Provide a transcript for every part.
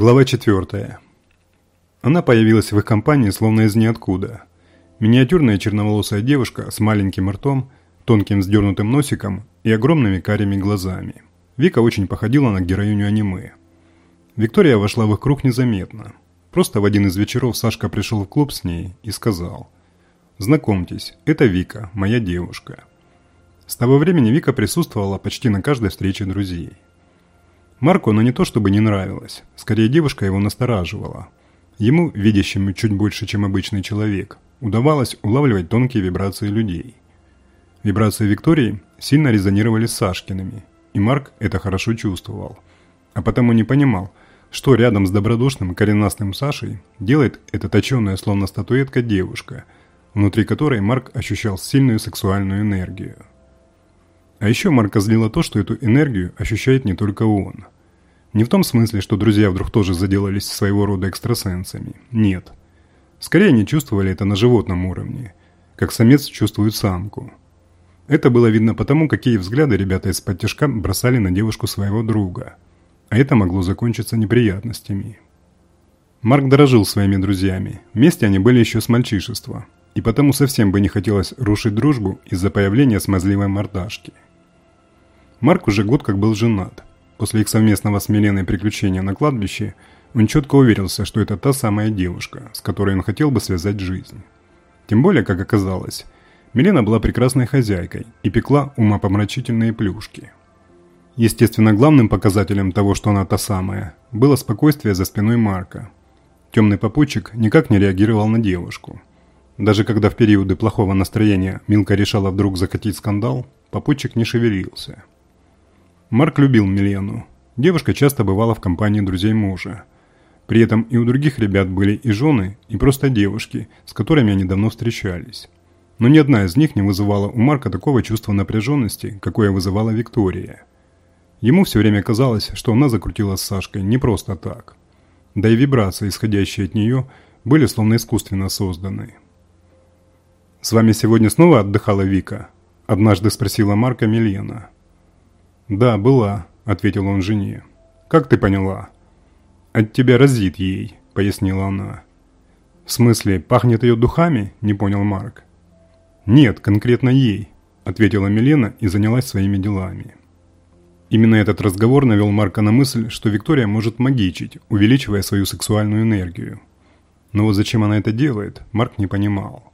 Глава 4. Она появилась в их компании словно из ниоткуда. Миниатюрная черноволосая девушка с маленьким ртом, тонким вздернутым носиком и огромными карими глазами. Вика очень походила на героиню аниме. Виктория вошла в их круг незаметно. Просто в один из вечеров Сашка пришел в клуб с ней и сказал «Знакомьтесь, это Вика, моя девушка». С того времени Вика присутствовала почти на каждой встрече друзей. Марку она не то чтобы не нравилась, скорее девушка его настораживала. Ему, видящему чуть больше, чем обычный человек, удавалось улавливать тонкие вибрации людей. Вибрации Виктории сильно резонировали с Сашкиными, и Марк это хорошо чувствовал. А потому не понимал, что рядом с добродушным коренастым Сашей делает эта точеная, словно статуэтка, девушка, внутри которой Марк ощущал сильную сексуальную энергию. А еще Марка злило то, что эту энергию ощущает не только он. Не в том смысле, что друзья вдруг тоже заделались своего рода экстрасенсами. Нет. Скорее они чувствовали это на животном уровне, как самец чувствует самку. Это было видно потому, какие взгляды ребята из-под тяжка бросали на девушку своего друга. А это могло закончиться неприятностями. Марк дорожил своими друзьями. Вместе они были еще с мальчишества. И потому совсем бы не хотелось рушить дружбу из-за появления смазливой мордашки. Марк уже год как был женат. После их совместного с Миленой приключения на кладбище, он четко уверился, что это та самая девушка, с которой он хотел бы связать жизнь. Тем более, как оказалось, Милена была прекрасной хозяйкой и пекла умопомрачительные плюшки. Естественно, главным показателем того, что она та самая, было спокойствие за спиной Марка. Темный попутчик никак не реагировал на девушку. Даже когда в периоды плохого настроения Милка решала вдруг закатить скандал, попутчик не шевелился – Марк любил Милену. Девушка часто бывала в компании друзей мужа. При этом и у других ребят были и жены, и просто девушки, с которыми они давно встречались. Но ни одна из них не вызывала у Марка такого чувства напряженности, какое вызывала Виктория. Ему все время казалось, что она закрутила с Сашкой не просто так. Да и вибрации, исходящие от нее, были словно искусственно созданы. «С вами сегодня снова отдыхала Вика?» – однажды спросила Марка Милена. «Да, была», – ответил он жене. «Как ты поняла?» «От тебя разит ей», – пояснила она. «В смысле, пахнет ее духами?» – не понял Марк. «Нет, конкретно ей», – ответила Милена и занялась своими делами. Именно этот разговор навел Марка на мысль, что Виктория может магичить, увеличивая свою сексуальную энергию. Но вот зачем она это делает, Марк не понимал.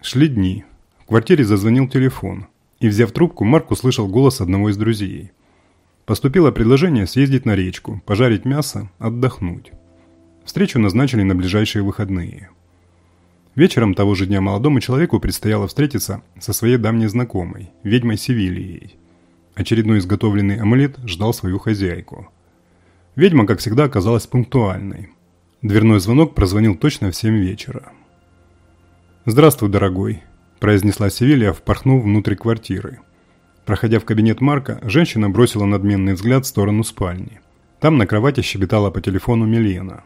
Шли дни. В квартире зазвонил телефон – и, взяв трубку, Марк услышал голос одного из друзей. Поступило предложение съездить на речку, пожарить мясо, отдохнуть. Встречу назначили на ближайшие выходные. Вечером того же дня молодому человеку предстояло встретиться со своей давней знакомой, ведьмой Севилией. Очередной изготовленный амулет ждал свою хозяйку. Ведьма, как всегда, оказалась пунктуальной. Дверной звонок прозвонил точно в 7 вечера. «Здравствуй, дорогой», – произнесла Севилья, впорхнув внутрь квартиры. Проходя в кабинет Марка, женщина бросила надменный взгляд в сторону спальни. Там на кровати щебетала по телефону Милена.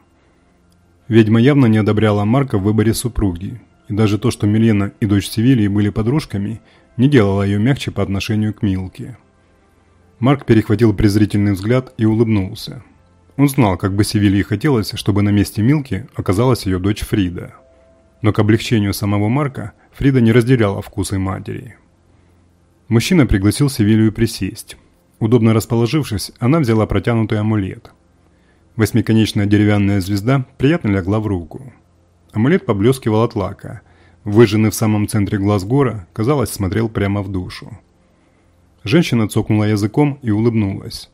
Ведьма явно не одобряла Марка в выборе супруги, и даже то, что Милена и дочь Севильи были подружками, не делало ее мягче по отношению к Милке. Марк перехватил презрительный взгляд и улыбнулся. Он знал, как бы Севилье хотелось, чтобы на месте Милки оказалась ее дочь Фрида. Но к облегчению самого Марка Фрида не разделяла вкусы матери. Мужчина пригласил Севилью присесть. Удобно расположившись, она взяла протянутый амулет. Восьмиконечная деревянная звезда приятно легла в руку. Амулет поблескивал от лака. Выжженный в самом центре глаз гора, казалось, смотрел прямо в душу. Женщина цокнула языком и улыбнулась.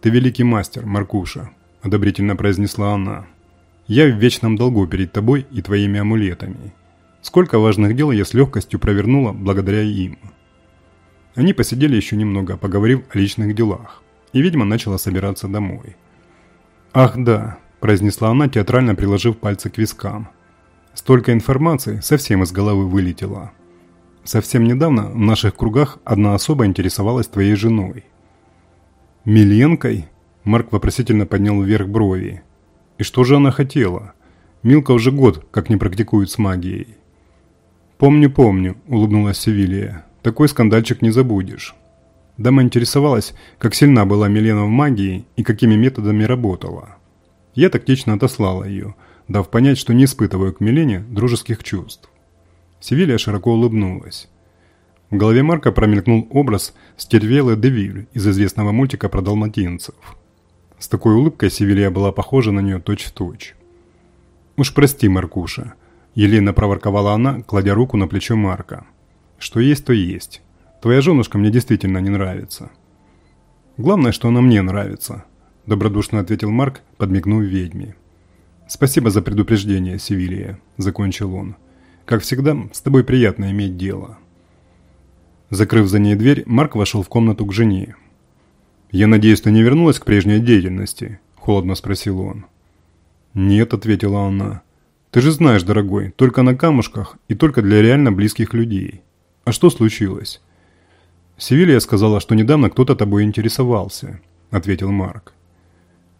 «Ты великий мастер, Маркуша», – одобрительно произнесла она. Я в вечном долгу перед тобой и твоими амулетами. Сколько важных дел я с легкостью провернула благодаря им. Они посидели еще немного, поговорив о личных делах, и ведьма начала собираться домой. «Ах да», – произнесла она, театрально приложив пальцы к вискам. «Столько информации совсем из головы вылетело. Совсем недавно в наших кругах одна особа интересовалась твоей женой». «Миленкой?» – Марк вопросительно поднял вверх брови. И что же она хотела? Милка уже год как не практикует с магией. «Помню, помню», – улыбнулась Севилия. «Такой скандальчик не забудешь». Дама интересовалась, как сильна была Милена в магии и какими методами работала. Я тактично отослала ее, дав понять, что не испытываю к Милене дружеских чувств. Севилья широко улыбнулась. В голове Марка промелькнул образ Стервелы Девиль из известного мультика про далматинцев. С такой улыбкой Севилья была похожа на нее точь-в-точь. -точь. «Уж прости, Маркуша», – Елена проворковала она, кладя руку на плечо Марка. «Что есть, то есть. Твоя женушка мне действительно не нравится». «Главное, что она мне нравится», – добродушно ответил Марк, подмигнув ведьме. «Спасибо за предупреждение, Севилья», – закончил он. «Как всегда, с тобой приятно иметь дело». Закрыв за ней дверь, Марк вошел в комнату к жене. «Я надеюсь, ты не вернулась к прежней деятельности?» – холодно спросил он. «Нет», – ответила она. «Ты же знаешь, дорогой, только на камушках и только для реально близких людей. А что случилось?» «Севилья сказала, что недавно кто-то тобой интересовался», – ответил Марк.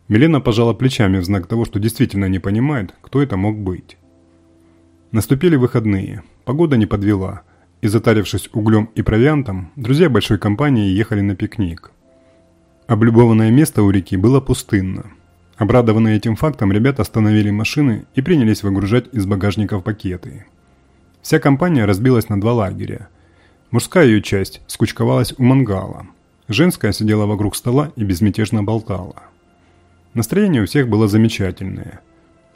Милена пожала плечами в знак того, что действительно не понимает, кто это мог быть. Наступили выходные. Погода не подвела – и затарившись углем и провиантом, друзья большой компании ехали на пикник. Облюбованное место у реки было пустынно. Обрадованные этим фактом, ребята остановили машины и принялись выгружать из багажников пакеты. Вся компания разбилась на два лагеря. Мужская ее часть скучковалась у мангала. Женская сидела вокруг стола и безмятежно болтала. Настроение у всех было замечательное.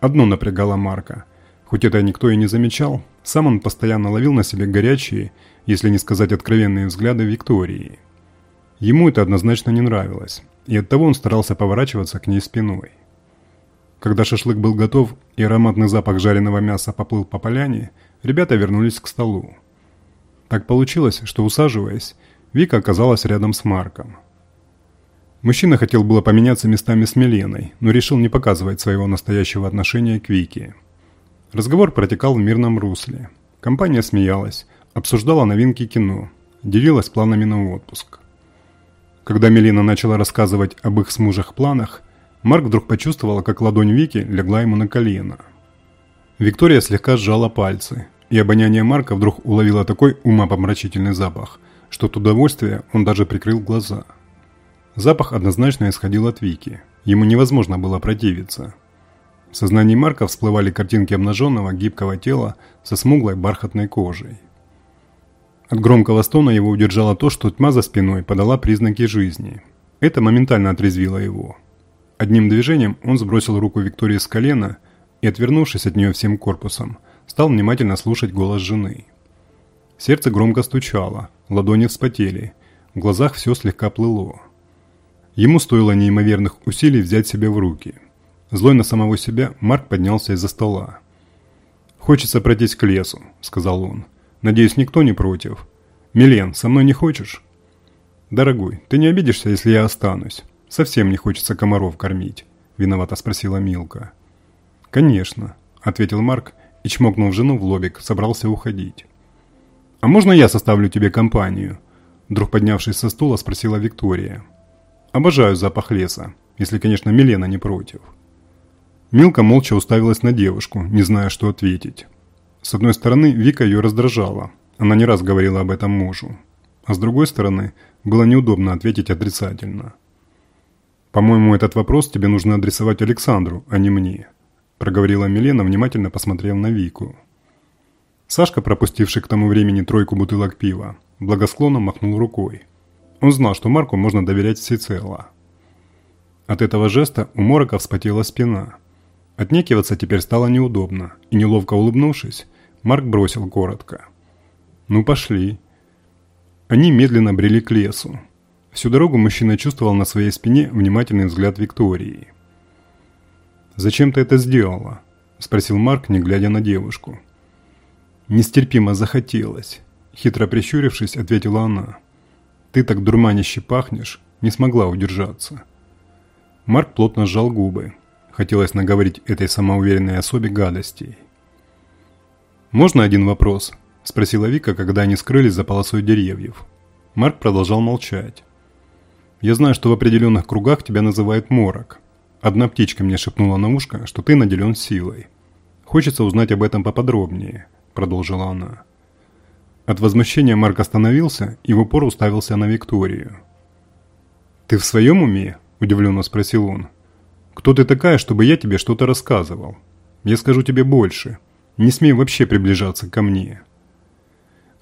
Одно напрягало Марка – Хоть это никто и не замечал, сам он постоянно ловил на себе горячие, если не сказать откровенные взгляды Виктории. Ему это однозначно не нравилось, и оттого он старался поворачиваться к ней спиной. Когда шашлык был готов и ароматный запах жареного мяса поплыл по поляне, ребята вернулись к столу. Так получилось, что усаживаясь, Вика оказалась рядом с Марком. Мужчина хотел было поменяться местами с Миленой, но решил не показывать своего настоящего отношения к Вике. Разговор протекал в мирном русле. Компания смеялась, обсуждала новинки кино, делилась планами на отпуск. Когда Мелина начала рассказывать об их с мужах планах, Марк вдруг почувствовал, как ладонь Вики легла ему на колено. Виктория слегка сжала пальцы, и обоняние Марка вдруг уловило такой умопомрачительный запах, что от удовольствия он даже прикрыл глаза. Запах однозначно исходил от Вики, ему невозможно было противиться – в сознании Марка всплывали картинки обнаженного гибкого тела со смуглой бархатной кожей. От громкого стона его удержало то, что тьма за спиной подала признаки жизни. Это моментально отрезвило его. Одним движением он сбросил руку Виктории с колена и, отвернувшись от нее всем корпусом, стал внимательно слушать голос жены. Сердце громко стучало, ладони вспотели, в глазах все слегка плыло. Ему стоило неимоверных усилий взять себя в руки – Злой на самого себя, Марк поднялся из-за стола. «Хочется пройтись к лесу», — сказал он. «Надеюсь, никто не против. Милен, со мной не хочешь?» «Дорогой, ты не обидишься, если я останусь? Совсем не хочется комаров кормить», — виновато спросила Милка. «Конечно», — ответил Марк и, чмокнув жену в лобик, собрался уходить. «А можно я составлю тебе компанию?» Вдруг поднявшись со стула, спросила Виктория. «Обожаю запах леса, если, конечно, Милена не против». Милка молча уставилась на девушку, не зная, что ответить. С одной стороны, Вика ее раздражала. Она не раз говорила об этом мужу. А с другой стороны, было неудобно ответить отрицательно. «По-моему, этот вопрос тебе нужно адресовать Александру, а не мне», проговорила Милена, внимательно посмотрев на Вику. Сашка, пропустивший к тому времени тройку бутылок пива, благосклонно махнул рукой. Он знал, что Марку можно доверять всецело. От этого жеста у Морока вспотела спина – Отнекиваться теперь стало неудобно, и неловко улыбнувшись, Марк бросил коротко. «Ну, пошли». Они медленно брели к лесу. Всю дорогу мужчина чувствовал на своей спине внимательный взгляд Виктории. «Зачем ты это сделала?» – спросил Марк, не глядя на девушку. «Нестерпимо захотелось», – хитро прищурившись, ответила она. «Ты так дурманище пахнешь, не смогла удержаться». Марк плотно сжал губы, Хотелось наговорить этой самоуверенной особе гадостей. «Можно один вопрос?» – спросила Вика, когда они скрылись за полосой деревьев. Марк продолжал молчать. «Я знаю, что в определенных кругах тебя называют Морок. Одна птичка мне шепнула на ушко, что ты наделен силой. Хочется узнать об этом поподробнее», – продолжила она. От возмущения Марк остановился и в упор уставился на Викторию. «Ты в своем уме?» – удивленно спросил он. «Кто ты такая, чтобы я тебе что-то рассказывал? Я скажу тебе больше. Не смей вообще приближаться ко мне».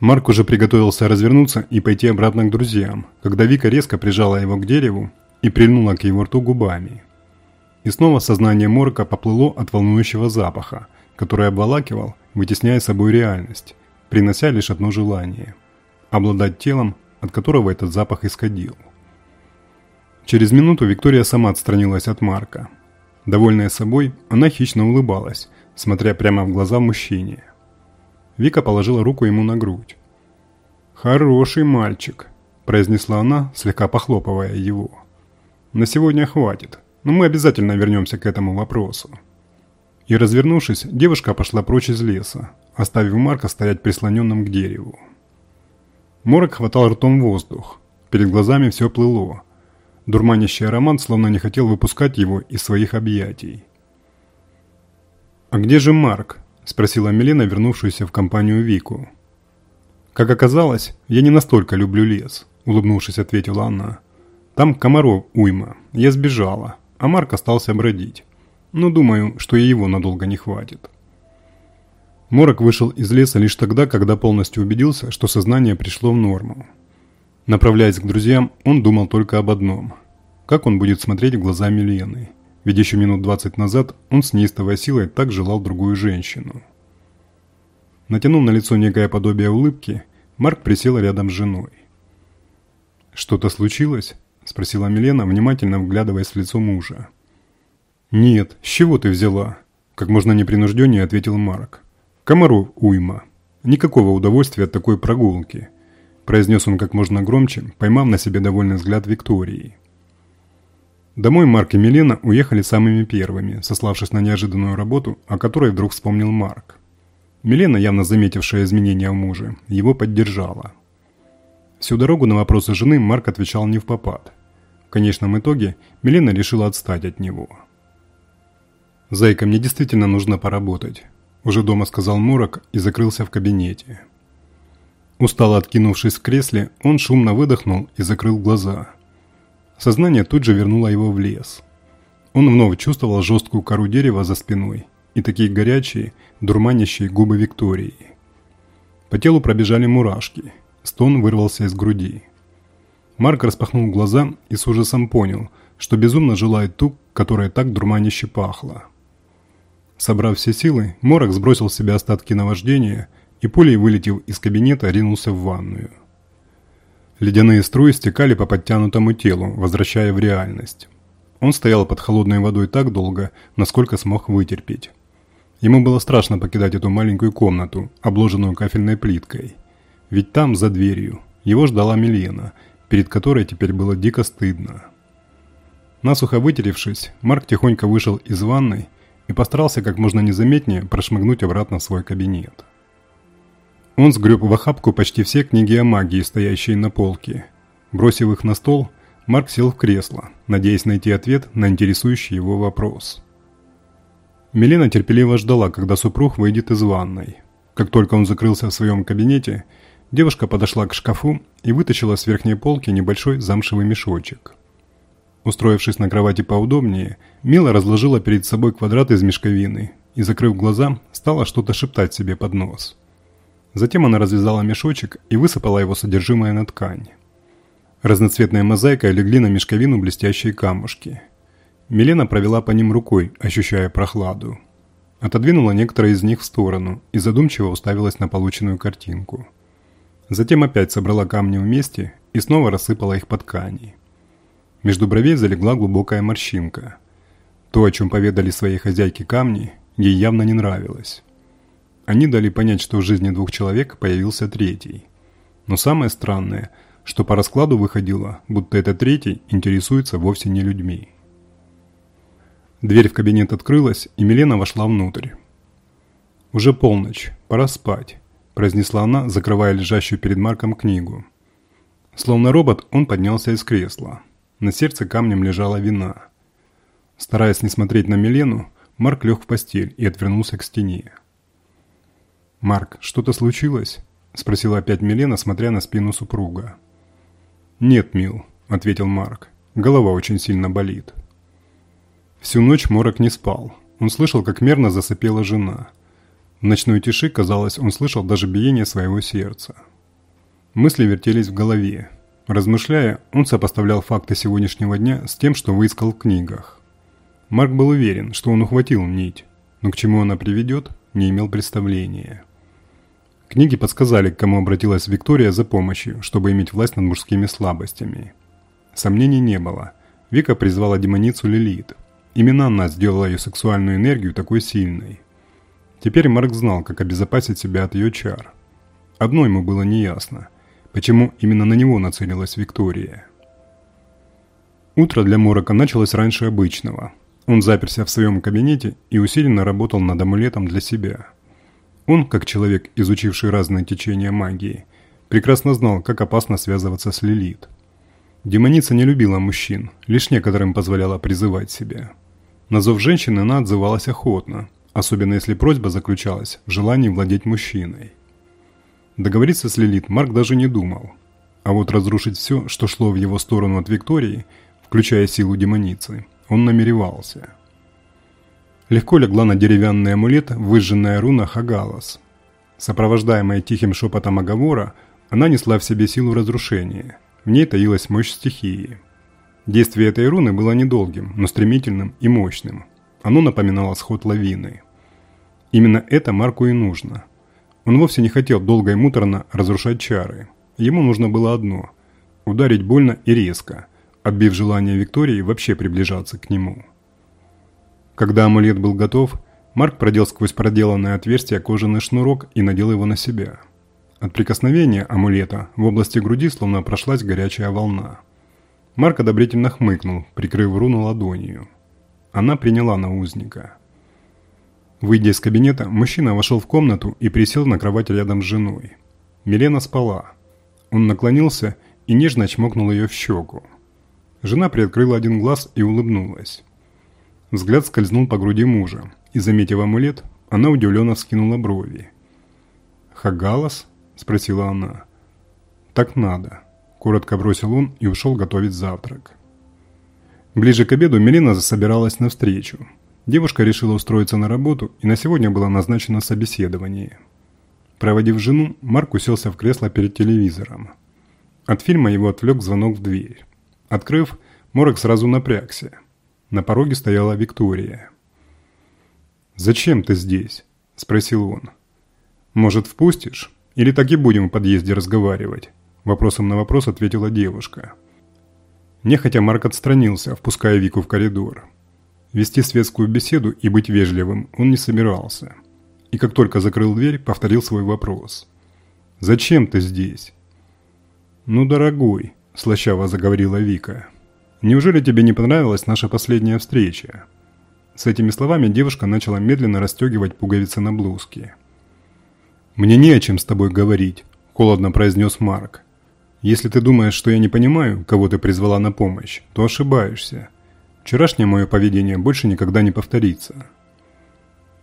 Марк уже приготовился развернуться и пойти обратно к друзьям, когда Вика резко прижала его к дереву и прильнула к его рту губами. И снова сознание Морка поплыло от волнующего запаха, который обволакивал, вытесняя собой реальность, принося лишь одно желание – обладать телом, от которого этот запах исходил. Через минуту Виктория сама отстранилась от Марка. Довольная собой, она хищно улыбалась, смотря прямо в глаза мужчине. Вика положила руку ему на грудь. «Хороший мальчик», – произнесла она, слегка похлопывая его. «На сегодня хватит, но мы обязательно вернемся к этому вопросу». И развернувшись, девушка пошла прочь из леса, оставив Марка стоять прислоненным к дереву. Морок хватал ртом воздух, перед глазами все плыло – Дурманящий аромат словно не хотел выпускать его из своих объятий. «А где же Марк?» – спросила Милена, вернувшуюся в компанию Вику. «Как оказалось, я не настолько люблю лес», – улыбнувшись, ответила она. «Там комаров уйма. Я сбежала, а Марк остался бродить. Но думаю, что и его надолго не хватит». Морок вышел из леса лишь тогда, когда полностью убедился, что сознание пришло в норму. Направляясь к друзьям, он думал только об одном. Как он будет смотреть в глаза Милены? Ведь еще минут двадцать назад он с неистовой силой так желал другую женщину. Натянув на лицо некое подобие улыбки, Марк присел рядом с женой. «Что-то случилось?» – спросила Милена, внимательно вглядываясь в лицо мужа. «Нет, с чего ты взяла?» – как можно непринужденнее ответил Марк. «Комаров уйма. Никакого удовольствия от такой прогулки произнес он как можно громче, поймав на себе довольный взгляд Виктории. Домой Марк и Милена уехали самыми первыми, сославшись на неожиданную работу, о которой вдруг вспомнил Марк. Милена, явно заметившая изменения в муже, его поддержала. Всю дорогу на вопросы жены Марк отвечал не в попад. В конечном итоге Милена решила отстать от него. «Зайка, мне действительно нужно поработать», – уже дома сказал Мурок и закрылся в кабинете. Устало откинувшись в кресле, он шумно выдохнул и закрыл глаза. Сознание тут же вернуло его в лес. Он вновь чувствовал жесткую кору дерева за спиной и такие горячие, дурманящие губы Виктории. По телу пробежали мурашки, стон вырвался из груди. Марк распахнул глаза и с ужасом понял, что безумно желает ту, которая так дурманище пахла. Собрав все силы, Морок сбросил с себя остатки наваждения – и пулей, вылетев из кабинета, ринулся в ванную. Ледяные струи стекали по подтянутому телу, возвращая в реальность. Он стоял под холодной водой так долго, насколько смог вытерпеть. Ему было страшно покидать эту маленькую комнату, обложенную кафельной плиткой. Ведь там, за дверью, его ждала Милена, перед которой теперь было дико стыдно. Насухо вытеревшись, Марк тихонько вышел из ванной и постарался как можно незаметнее прошмыгнуть обратно в свой кабинет. Он сгреб в охапку почти все книги о магии, стоящие на полке. Бросив их на стол, Марк сел в кресло, надеясь найти ответ на интересующий его вопрос. Милена терпеливо ждала, когда супруг выйдет из ванной. Как только он закрылся в своем кабинете, девушка подошла к шкафу и вытащила с верхней полки небольшой замшевый мешочек. Устроившись на кровати поудобнее, Мила разложила перед собой квадрат из мешковины и, закрыв глаза, стала что-то шептать себе под нос – Затем она развязала мешочек и высыпала его содержимое на ткань. Разноцветная мозаика легли на мешковину блестящие камушки. Милена провела по ним рукой, ощущая прохладу. Отодвинула некоторые из них в сторону и задумчиво уставилась на полученную картинку. Затем опять собрала камни вместе и снова рассыпала их по ткани. Между бровей залегла глубокая морщинка. То, о чем поведали своей хозяйке камни, ей явно не нравилось. Они дали понять, что в жизни двух человек появился третий. Но самое странное, что по раскладу выходило, будто этот третий интересуется вовсе не людьми. Дверь в кабинет открылась, и Милена вошла внутрь. «Уже полночь, пора спать», – произнесла она, закрывая лежащую перед Марком книгу. Словно робот, он поднялся из кресла. На сердце камнем лежала вина. Стараясь не смотреть на Милену, Марк лег в постель и отвернулся к стене. «Марк, что-то случилось?» – спросила опять Милена, смотря на спину супруга. «Нет, Мил», – ответил Марк. Голова очень сильно болит. Всю ночь Морок не спал. Он слышал, как мерно засыпела жена. В ночной тиши, казалось, он слышал даже биение своего сердца. Мысли вертелись в голове. Размышляя, он сопоставлял факты сегодняшнего дня с тем, что выискал в книгах. Марк был уверен, что он ухватил нить, но к чему она приведет, не имел представления. Книги подсказали, к кому обратилась Виктория за помощью, чтобы иметь власть над мужскими слабостями. Сомнений не было. Вика призвала демоницу Лилит. Именно она сделала ее сексуальную энергию такой сильной. Теперь Марк знал, как обезопасить себя от ее чар. Одно ему было неясно. Почему именно на него нацелилась Виктория? Утро для Морока началось раньше обычного. Он заперся в своем кабинете и усиленно работал над амулетом для себя. Он, как человек, изучивший разные течения магии, прекрасно знал, как опасно связываться с Лилит. Демоница не любила мужчин, лишь некоторым позволяла призывать себя. На зов женщины она отзывалась охотно, особенно если просьба заключалась в желании владеть мужчиной. Договориться с Лилит Марк даже не думал. А вот разрушить все, что шло в его сторону от Виктории, включая силу демоницы, он намеревался. Легко легла на деревянный амулет выжженная руна Хагалас. Сопровождаемая тихим шепотом оговора, она несла в себе силу разрушения. В ней таилась мощь стихии. Действие этой руны было недолгим, но стремительным и мощным. Оно напоминало сход лавины. Именно это Марку и нужно – он вовсе не хотел долго и муторно разрушать чары. Ему нужно было одно – ударить больно и резко, отбив желание Виктории вообще приближаться к нему. Когда амулет был готов, Марк продел сквозь проделанное отверстие кожаный шнурок и надел его на себя. От прикосновения амулета в области груди словно прошлась горячая волна. Марк одобрительно хмыкнул, прикрыв руну ладонью. Она приняла на узника – Выйдя из кабинета, мужчина вошел в комнату и присел на кровать рядом с женой. Милена спала. Он наклонился и нежно чмокнул ее в щеку. Жена приоткрыла один глаз и улыбнулась. Взгляд скользнул по груди мужа, и, заметив амулет, она удивленно вскинула брови. «Хагалас?» – спросила она. «Так надо», – коротко бросил он и ушел готовить завтрак. Ближе к обеду Милена засобиралась навстречу. Девушка решила устроиться на работу, и на сегодня было назначено собеседование. Проводив жену, Марк уселся в кресло перед телевизором. От фильма его отвлек звонок в дверь. Открыв, Морок сразу напрягся. На пороге стояла Виктория. «Зачем ты здесь?» – спросил он. «Может, впустишь? Или так и будем в подъезде разговаривать?» Вопросом на вопрос ответила девушка. Нехотя Марк отстранился, впуская Вику в коридор. Вести светскую беседу и быть вежливым он не собирался. И как только закрыл дверь, повторил свой вопрос. «Зачем ты здесь?» «Ну, дорогой», – слащаво заговорила Вика. «Неужели тебе не понравилась наша последняя встреча?» С этими словами девушка начала медленно расстегивать пуговицы на блузке. «Мне не о чем с тобой говорить», – холодно произнес Марк. «Если ты думаешь, что я не понимаю, кого ты призвала на помощь, то ошибаешься. Вчерашнее мое поведение больше никогда не повторится.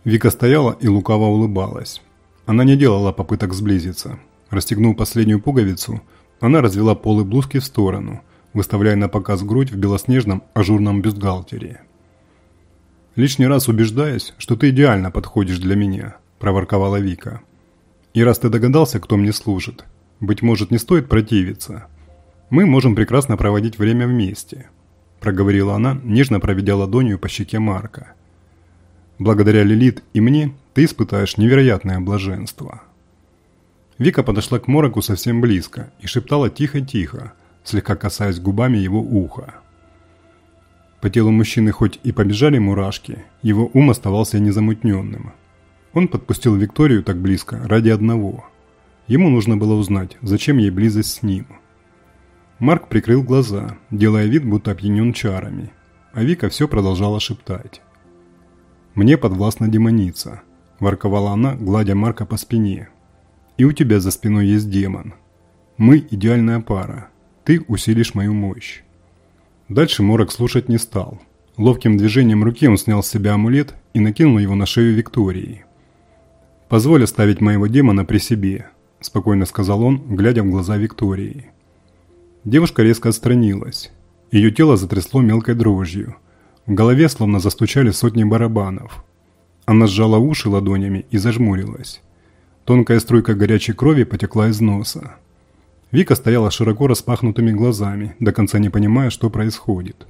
Вика стояла и лукаво улыбалась. Она не делала попыток сблизиться. Расстегнув последнюю пуговицу, она развела полы блузки в сторону, выставляя на показ грудь в белоснежном ажурном бюстгальтере. «Лишний раз убеждаясь, что ты идеально подходишь для меня», – проворковала Вика. «И раз ты догадался, кто мне служит, быть может, не стоит противиться. Мы можем прекрасно проводить время вместе» проговорила она, нежно проведя ладонью по щеке Марка. «Благодаря Лилит и мне ты испытаешь невероятное блаженство». Вика подошла к Мороку совсем близко и шептала тихо-тихо, слегка касаясь губами его уха. По телу мужчины хоть и побежали мурашки, его ум оставался незамутненным. Он подпустил Викторию так близко ради одного. Ему нужно было узнать, зачем ей близость с ним – Марк прикрыл глаза, делая вид, будто опьянен чарами. А Вика все продолжала шептать. «Мне подвластна демоница», – ворковала она, гладя Марка по спине. «И у тебя за спиной есть демон. Мы – идеальная пара. Ты усилишь мою мощь». Дальше Морок слушать не стал. Ловким движением руки он снял с себя амулет и накинул его на шею Виктории. «Позволь оставить моего демона при себе», – спокойно сказал он, глядя в глаза Виктории. Девушка резко отстранилась. Ее тело затрясло мелкой дрожью. В голове словно застучали сотни барабанов. Она сжала уши ладонями и зажмурилась. Тонкая струйка горячей крови потекла из носа. Вика стояла широко распахнутыми глазами, до конца не понимая, что происходит.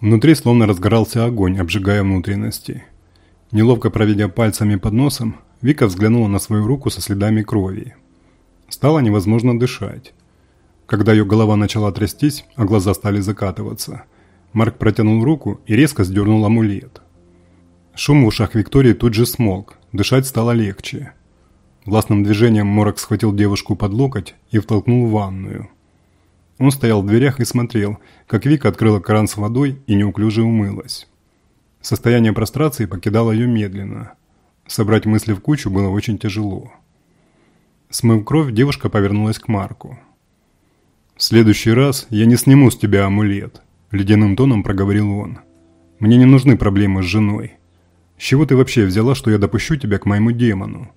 Внутри словно разгорался огонь, обжигая внутренности. Неловко проведя пальцами под носом, Вика взглянула на свою руку со следами крови. Стало невозможно дышать. Когда ее голова начала трястись, а глаза стали закатываться, Марк протянул руку и резко сдернул амулет. Шум в ушах Виктории тут же смолк, дышать стало легче. Властным движением Морок схватил девушку под локоть и втолкнул в ванную. Он стоял в дверях и смотрел, как Вика открыла кран с водой и неуклюже умылась. Состояние прострации покидало ее медленно. Собрать мысли в кучу было очень тяжело. Смыв кровь, девушка повернулась к Марку. «В следующий раз я не сниму с тебя амулет», – ледяным тоном проговорил он. «Мне не нужны проблемы с женой. С чего ты вообще взяла, что я допущу тебя к моему демону?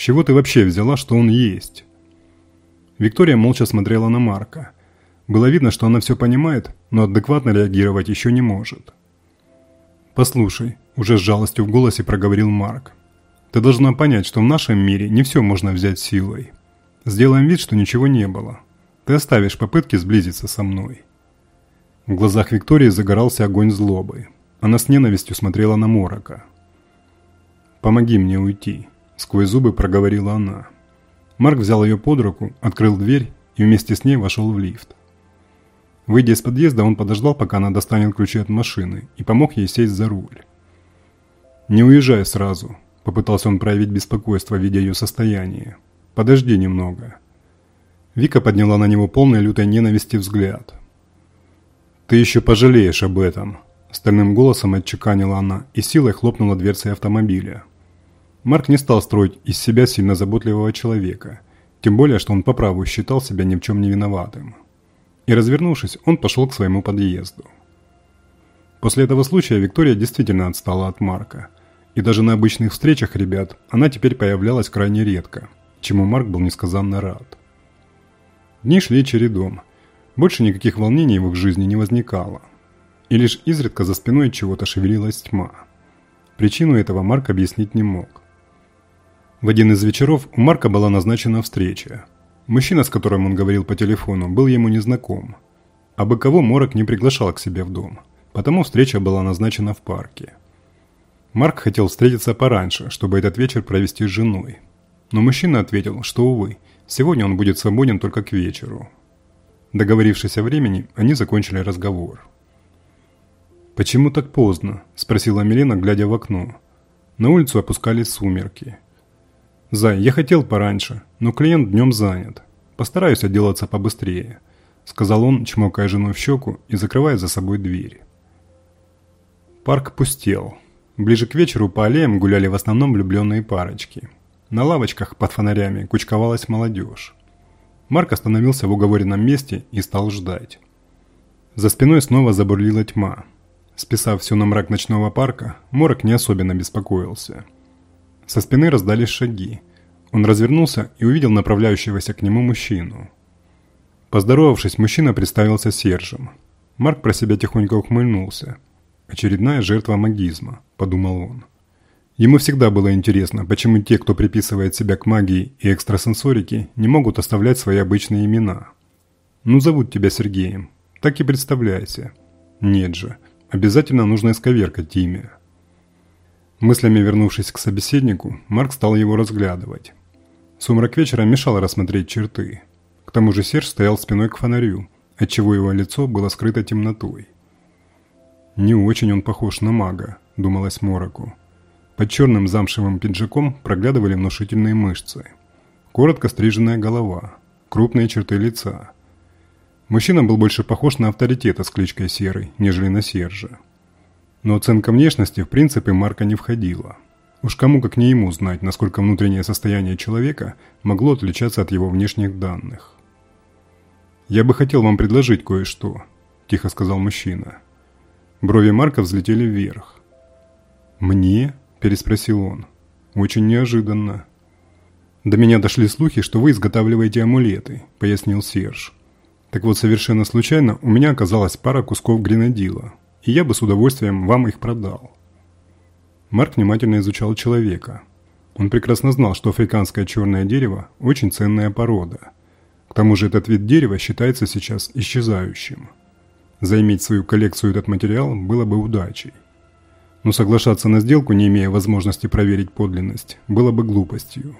С чего ты вообще взяла, что он есть?» Виктория молча смотрела на Марка. Было видно, что она все понимает, но адекватно реагировать еще не может. «Послушай», – уже с жалостью в голосе проговорил Марк. «Ты должна понять, что в нашем мире не все можно взять силой. Сделаем вид, что ничего не было. Ты оставишь попытки сблизиться со мной». В глазах Виктории загорался огонь злобы. Она с ненавистью смотрела на Морока. «Помоги мне уйти», Сквозь зубы проговорила она. Марк взял ее под руку, открыл дверь и вместе с ней вошел в лифт. Выйдя из подъезда, он подождал, пока она достанет ключи от машины, и помог ей сесть за руль. «Не уезжай сразу», – попытался он проявить беспокойство, видя ее состояние. «Подожди немного». Вика подняла на него полный лютой ненависти взгляд. «Ты еще пожалеешь об этом», – стальным голосом отчеканила она и силой хлопнула дверцей автомобиля. Марк не стал строить из себя сильно заботливого человека, тем более, что он по праву считал себя ни в чем не виноватым. И развернувшись, он пошел к своему подъезду. После этого случая Виктория действительно отстала от Марка, и даже на обычных встречах ребят она теперь появлялась крайне редко, чему Марк был несказанно рад. Дни шли чередом, больше никаких волнений в их жизни не возникало, и лишь изредка за спиной чего-то шевелилась тьма. Причину этого Марк объяснить не мог. В один из вечеров у Марка была назначена встреча. Мужчина, с которым он говорил по телефону, был ему незнаком. А кого Морок не приглашал к себе в дом, потому встреча была назначена в парке. Марк хотел встретиться пораньше, чтобы этот вечер провести с женой. Но мужчина ответил, что, увы, сегодня он будет свободен только к вечеру. Договорившись о времени, они закончили разговор. «Почему так поздно?» – спросила Милена, глядя в окно. На улицу опускались сумерки – «Зай, я хотел пораньше, но клиент днем занят. Постараюсь отделаться побыстрее», – сказал он, чмокая жену в щеку и закрывая за собой дверь. Парк пустел. Ближе к вечеру по аллеям гуляли в основном влюбленные парочки. На лавочках под фонарями кучковалась молодежь. Марк остановился в уговоренном месте и стал ждать. За спиной снова забурлила тьма. Списав все на мрак ночного парка, Морок не особенно беспокоился – со спины раздались шаги. Он развернулся и увидел направляющегося к нему мужчину. Поздоровавшись, мужчина представился Сержем. Марк про себя тихонько ухмыльнулся. «Очередная жертва магизма», – подумал он. Ему всегда было интересно, почему те, кто приписывает себя к магии и экстрасенсорике, не могут оставлять свои обычные имена. «Ну, зовут тебя Сергеем. Так и представляйся». «Нет же, обязательно нужно исковеркать имя». Мыслями вернувшись к собеседнику, Марк стал его разглядывать. Сумрак вечера мешал рассмотреть черты. К тому же Серж стоял спиной к фонарю, отчего его лицо было скрыто темнотой. «Не очень он похож на мага», – думалось Мороку. Под черным замшевым пиджаком проглядывали внушительные мышцы. Коротко стриженная голова, крупные черты лица. Мужчина был больше похож на авторитета с кличкой Серый, нежели на Сержа. Но оценка внешности в принципе Марка не входила. Уж кому как не ему знать, насколько внутреннее состояние человека могло отличаться от его внешних данных. «Я бы хотел вам предложить кое-что», – тихо сказал мужчина. Брови Марка взлетели вверх. «Мне?» – переспросил он. «Очень неожиданно». «До меня дошли слухи, что вы изготавливаете амулеты», – пояснил Серж. Так вот, совершенно случайно у меня оказалась пара кусков гренадила, и я бы с удовольствием вам их продал. Марк внимательно изучал человека. Он прекрасно знал, что африканское черное дерево – очень ценная порода. К тому же этот вид дерева считается сейчас исчезающим. Заиметь свою коллекцию этот материал было бы удачей. Но соглашаться на сделку, не имея возможности проверить подлинность, было бы глупостью.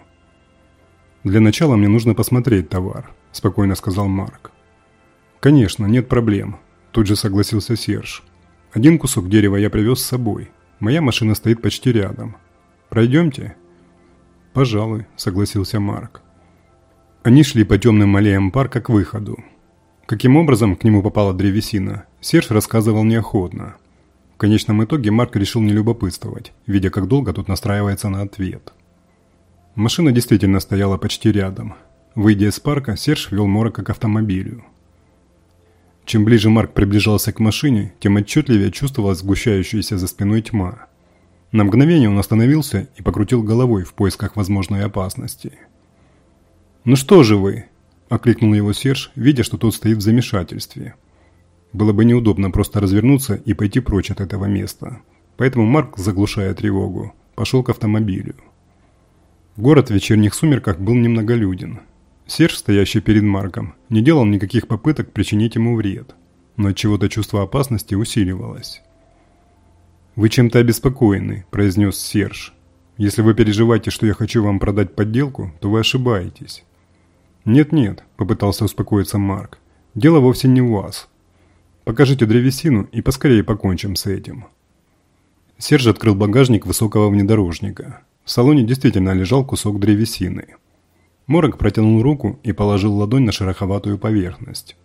«Для начала мне нужно посмотреть товар», – спокойно сказал Марк. «Конечно, нет проблем», – тут же согласился Серж. «Один кусок дерева я привез с собой. Моя машина стоит почти рядом. Пройдемте?» «Пожалуй», – согласился Марк. Они шли по темным аллеям парка к выходу. Каким образом к нему попала древесина, Серж рассказывал неохотно. В конечном итоге Марк решил не любопытствовать, видя, как долго тут настраивается на ответ. Машина действительно стояла почти рядом. Выйдя из парка, Серж вел Морока к автомобилю. Чем ближе Марк приближался к машине, тем отчетливее чувствовалась сгущающаяся за спиной тьма. На мгновение он остановился и покрутил головой в поисках возможной опасности. «Ну что же вы?» – окликнул его Серж, видя, что тот стоит в замешательстве. Было бы неудобно просто развернуться и пойти прочь от этого места. Поэтому Марк, заглушая тревогу, пошел к автомобилю. Город в вечерних сумерках был немноголюден. Серж, стоящий перед Марком, не делал никаких попыток причинить ему вред, но от чего-то чувство опасности усиливалось. «Вы чем-то обеспокоены», – произнес Серж. «Если вы переживаете, что я хочу вам продать подделку, то вы ошибаетесь». «Нет-нет», – попытался успокоиться Марк. «Дело вовсе не в вас. Покажите древесину и поскорее покончим с этим». Серж открыл багажник высокого внедорожника. В салоне действительно лежал кусок древесины. Морок протянул руку и положил ладонь на шероховатую поверхность.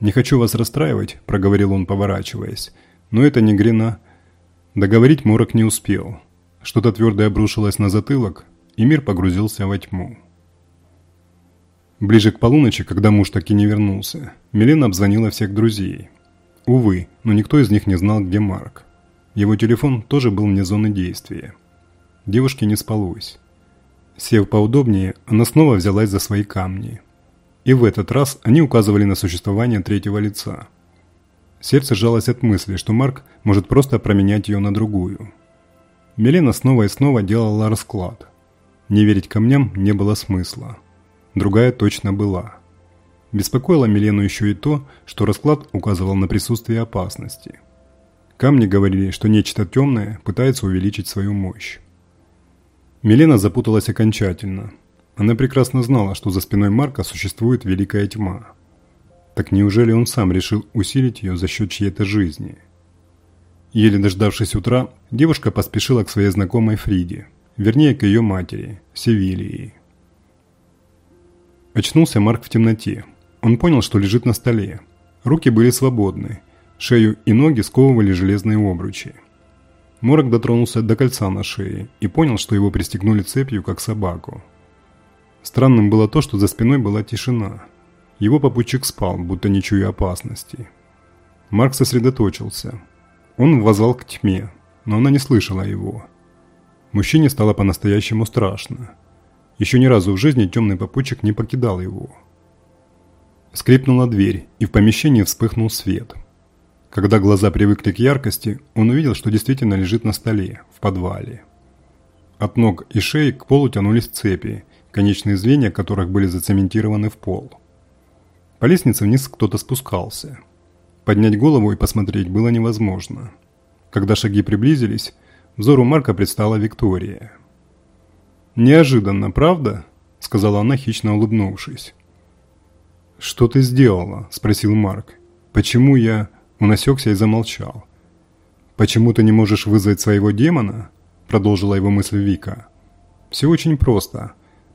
«Не хочу вас расстраивать», – проговорил он, поворачиваясь, – «но это не грена». Договорить Морок не успел. Что-то твердое обрушилось на затылок, и мир погрузился во тьму. Ближе к полуночи, когда муж таки не вернулся, Милена обзвонила всех друзей. Увы, но никто из них не знал, где Марк. Его телефон тоже был вне зоны действия. Девушке не спалось. Сев поудобнее, она снова взялась за свои камни. И в этот раз они указывали на существование третьего лица. Сердце сжалось от мысли, что Марк может просто променять ее на другую. Милена снова и снова делала расклад. Не верить камням не было смысла. Другая точно была. Беспокоило Милену еще и то, что расклад указывал на присутствие опасности. Камни говорили, что нечто темное пытается увеличить свою мощь. Милена запуталась окончательно. Она прекрасно знала, что за спиной Марка существует великая тьма. Так неужели он сам решил усилить ее за счет чьей-то жизни? Еле дождавшись утра, девушка поспешила к своей знакомой Фриде, вернее, к ее матери, Севилии. Очнулся Марк в темноте. Он понял, что лежит на столе. Руки были свободны, шею и ноги сковывали железные обручи. Морок дотронулся до кольца на шее и понял, что его пристегнули цепью, как собаку. Странным было то, что за спиной была тишина. Его попутчик спал, будто не чуя опасности. Марк сосредоточился. Он возвал к тьме, но она не слышала его. Мужчине стало по-настоящему страшно. Еще ни разу в жизни темный попутчик не покидал его. Скрипнула дверь, и в помещении вспыхнул свет – когда глаза привыкли к яркости, он увидел, что действительно лежит на столе, в подвале. От ног и шеи к полу тянулись цепи, конечные звенья которых были зацементированы в пол. По лестнице вниз кто-то спускался. Поднять голову и посмотреть было невозможно. Когда шаги приблизились, взору Марка предстала Виктория. «Неожиданно, правда?» – сказала она, хищно улыбнувшись. «Что ты сделала?» – спросил Марк. «Почему я...» Он осекся и замолчал. «Почему ты не можешь вызвать своего демона?» Продолжила его мысль Вика. «Все очень просто.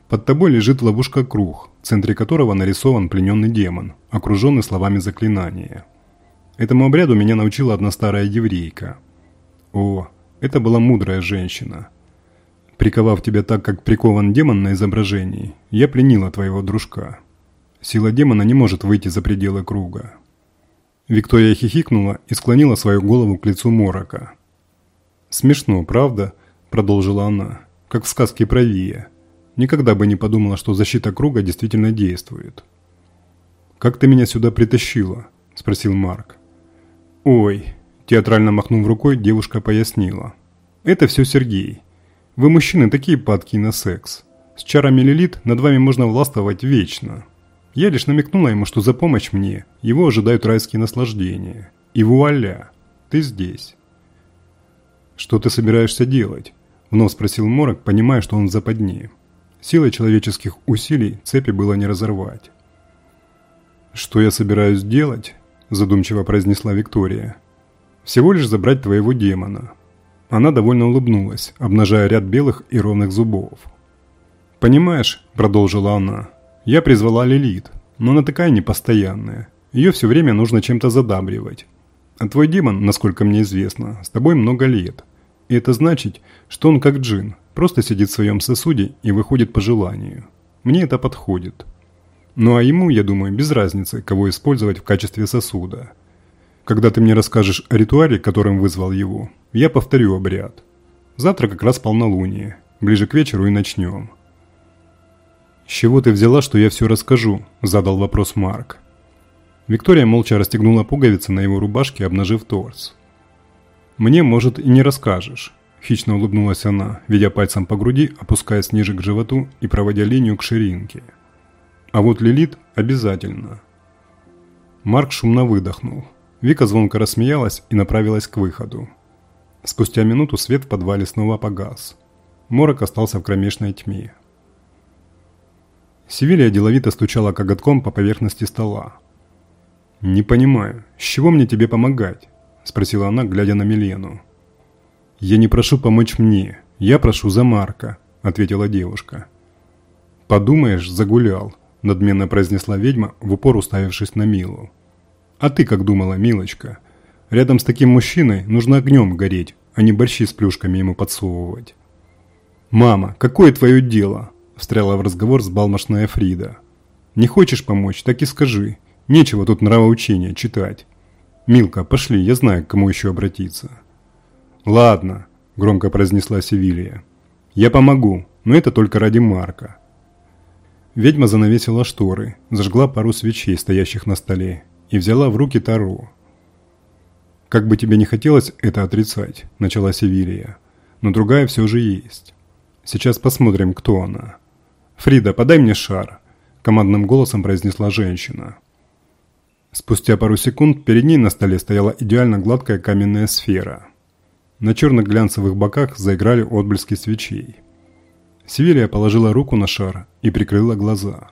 Под тобой лежит ловушка-круг, в центре которого нарисован плененный демон, окруженный словами заклинания. Этому обряду меня научила одна старая еврейка. О, это была мудрая женщина. Приковав тебя так, как прикован демон на изображении, я пленила твоего дружка. Сила демона не может выйти за пределы круга. Виктория хихикнула и склонила свою голову к лицу Морока. «Смешно, правда?» – продолжила она, – «как в сказке про Вия. Никогда бы не подумала, что защита круга действительно действует». «Как ты меня сюда притащила?» – спросил Марк. «Ой», – театрально махнув рукой, девушка пояснила. «Это все Сергей. Вы, мужчины, такие падки на секс. С чарами Лилит над вами можно властвовать вечно. Я лишь намекнула ему, что за помощь мне его ожидают райские наслаждения. И вуаля, ты здесь». «Что ты собираешься делать?» – вновь спросил Морок, понимая, что он в западне. Силой человеческих усилий цепи было не разорвать. «Что я собираюсь делать?» – задумчиво произнесла Виктория. «Всего лишь забрать твоего демона». Она довольно улыбнулась, обнажая ряд белых и ровных зубов. «Понимаешь», – продолжила она, – «я призвала Лилит, но она такая непостоянная. Ее все время нужно чем-то задабривать. А твой демон, насколько мне известно, с тобой много лет. И это значит, что он как джин, просто сидит в своем сосуде и выходит по желанию. Мне это подходит. Ну а ему, я думаю, без разницы, кого использовать в качестве сосуда. Когда ты мне расскажешь о ритуале, которым вызвал его, я повторю обряд. Завтра как раз полнолуние. Ближе к вечеру и начнем. «С чего ты взяла, что я все расскажу?» – задал вопрос Марк. Виктория молча расстегнула пуговицы на его рубашке, обнажив торс. «Мне, может, и не расскажешь», – хищно улыбнулась она, ведя пальцем по груди, опускаясь ниже к животу и проводя линию к ширинке. «А вот Лилит обязательно». Марк шумно выдохнул. Вика звонко рассмеялась и направилась к выходу. Спустя минуту свет в подвале снова погас. Морок остался в кромешной тьме. Севилья деловито стучала коготком по поверхности стола. «Не понимаю, с чего мне тебе помогать?» спросила она, глядя на Милену. «Я не прошу помочь мне, я прошу за Марка», – ответила девушка. «Подумаешь, загулял», – надменно произнесла ведьма, в упор уставившись на Милу. «А ты как думала, Милочка? Рядом с таким мужчиной нужно огнем гореть, а не борщи с плюшками ему подсовывать». «Мама, какое твое дело?» – встряла в разговор с балмошная Фрида. «Не хочешь помочь, так и скажи. Нечего тут нравоучения читать». «Милка, пошли, я знаю, к кому еще обратиться». «Ладно», – громко произнесла Севилья. «Я помогу, но это только ради Марка». Ведьма занавесила шторы, зажгла пару свечей, стоящих на столе, и взяла в руки Тару. «Как бы тебе не хотелось это отрицать», – начала Севилья, – «но другая все же есть. Сейчас посмотрим, кто она». «Фрида, подай мне шар», – командным голосом произнесла женщина. Спустя пару секунд перед ней на столе стояла идеально гладкая каменная сфера. На черных глянцевых боках заиграли отблески свечей. Севилия положила руку на шар и прикрыла глаза.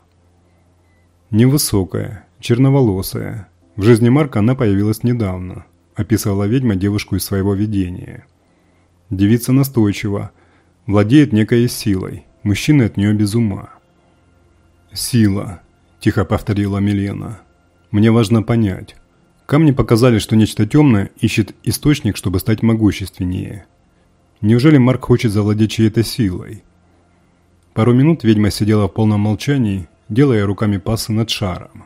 Невысокая, черноволосая. В жизни Марка она появилась недавно, описывала ведьма девушку из своего видения. Девица настойчива, владеет некой силой, мужчины от нее без ума. «Сила», – тихо повторила Милена. Мне важно понять. Камни показали, что нечто темное ищет источник, чтобы стать могущественнее. Неужели Марк хочет завладеть чьей-то силой? Пару минут ведьма сидела в полном молчании, делая руками пасы над шаром.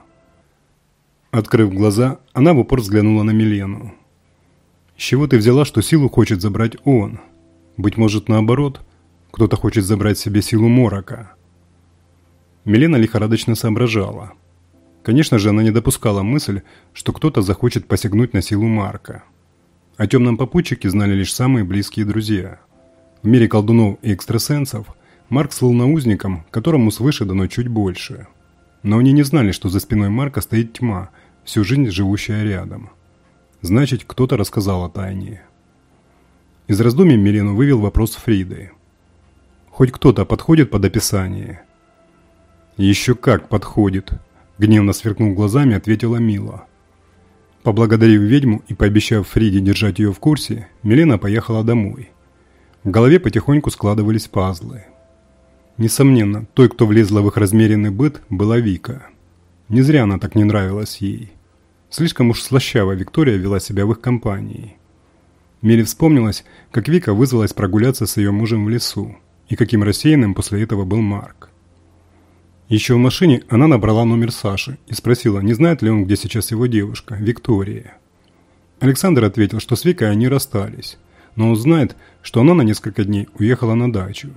Открыв глаза, она в упор взглянула на Милену. «С чего ты взяла, что силу хочет забрать он? Быть может, наоборот, кто-то хочет забрать себе силу Морока?» Милена лихорадочно соображала – Конечно же, она не допускала мысль, что кто-то захочет посягнуть на силу Марка. О темном попутчике знали лишь самые близкие друзья. В мире колдунов и экстрасенсов Марк слыл наузником, которому свыше дано чуть больше. Но они не знали, что за спиной Марка стоит тьма, всю жизнь живущая рядом. Значит, кто-то рассказал о тайне. Из раздумий Милену вывел вопрос Фриды. Хоть кто-то подходит под описание? Еще как подходит, Гневно сверкнув глазами, ответила Мила. Поблагодарив ведьму и пообещав Фриде держать ее в курсе, Милена поехала домой. В голове потихоньку складывались пазлы. Несомненно, той, кто влезла в их размеренный быт, была Вика. Не зря она так не нравилась ей. Слишком уж слащаво Виктория вела себя в их компании. Миле вспомнилось, как Вика вызвалась прогуляться с ее мужем в лесу, и каким рассеянным после этого был Марк. Еще в машине она набрала номер Саши и спросила, не знает ли он, где сейчас его девушка, Виктория. Александр ответил, что с Викой они расстались, но он знает, что она на несколько дней уехала на дачу.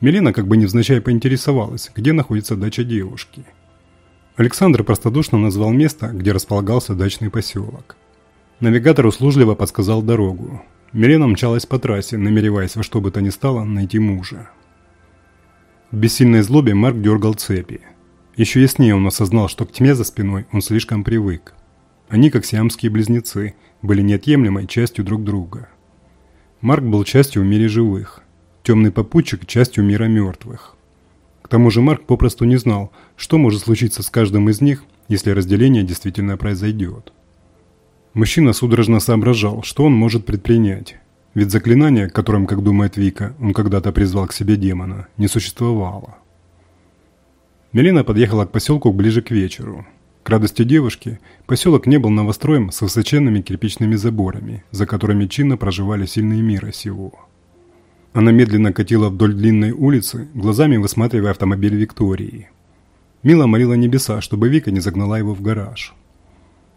Милена как бы невзначай поинтересовалась, где находится дача девушки. Александр простодушно назвал место, где располагался дачный поселок. Навигатор услужливо подсказал дорогу. Милена мчалась по трассе, намереваясь во что бы то ни стало найти мужа. В бессильной злобе Марк дергал цепи. Еще яснее он осознал, что к тьме за спиной он слишком привык. Они, как сиамские близнецы, были неотъемлемой частью друг друга. Марк был частью в мире живых, темный попутчик – частью мира мертвых. К тому же Марк попросту не знал, что может случиться с каждым из них, если разделение действительно произойдет. Мужчина судорожно соображал, что он может предпринять. Ведь заклинание, которым, как думает Вика, он когда-то призвал к себе демона, не существовало. Мелина подъехала к поселку ближе к вечеру. К радости девушки, поселок не был новостроем с высоченными кирпичными заборами, за которыми чинно проживали сильные мира сего. Она медленно катила вдоль длинной улицы, глазами высматривая автомобиль Виктории. Мила молила небеса, чтобы Вика не загнала его в гараж.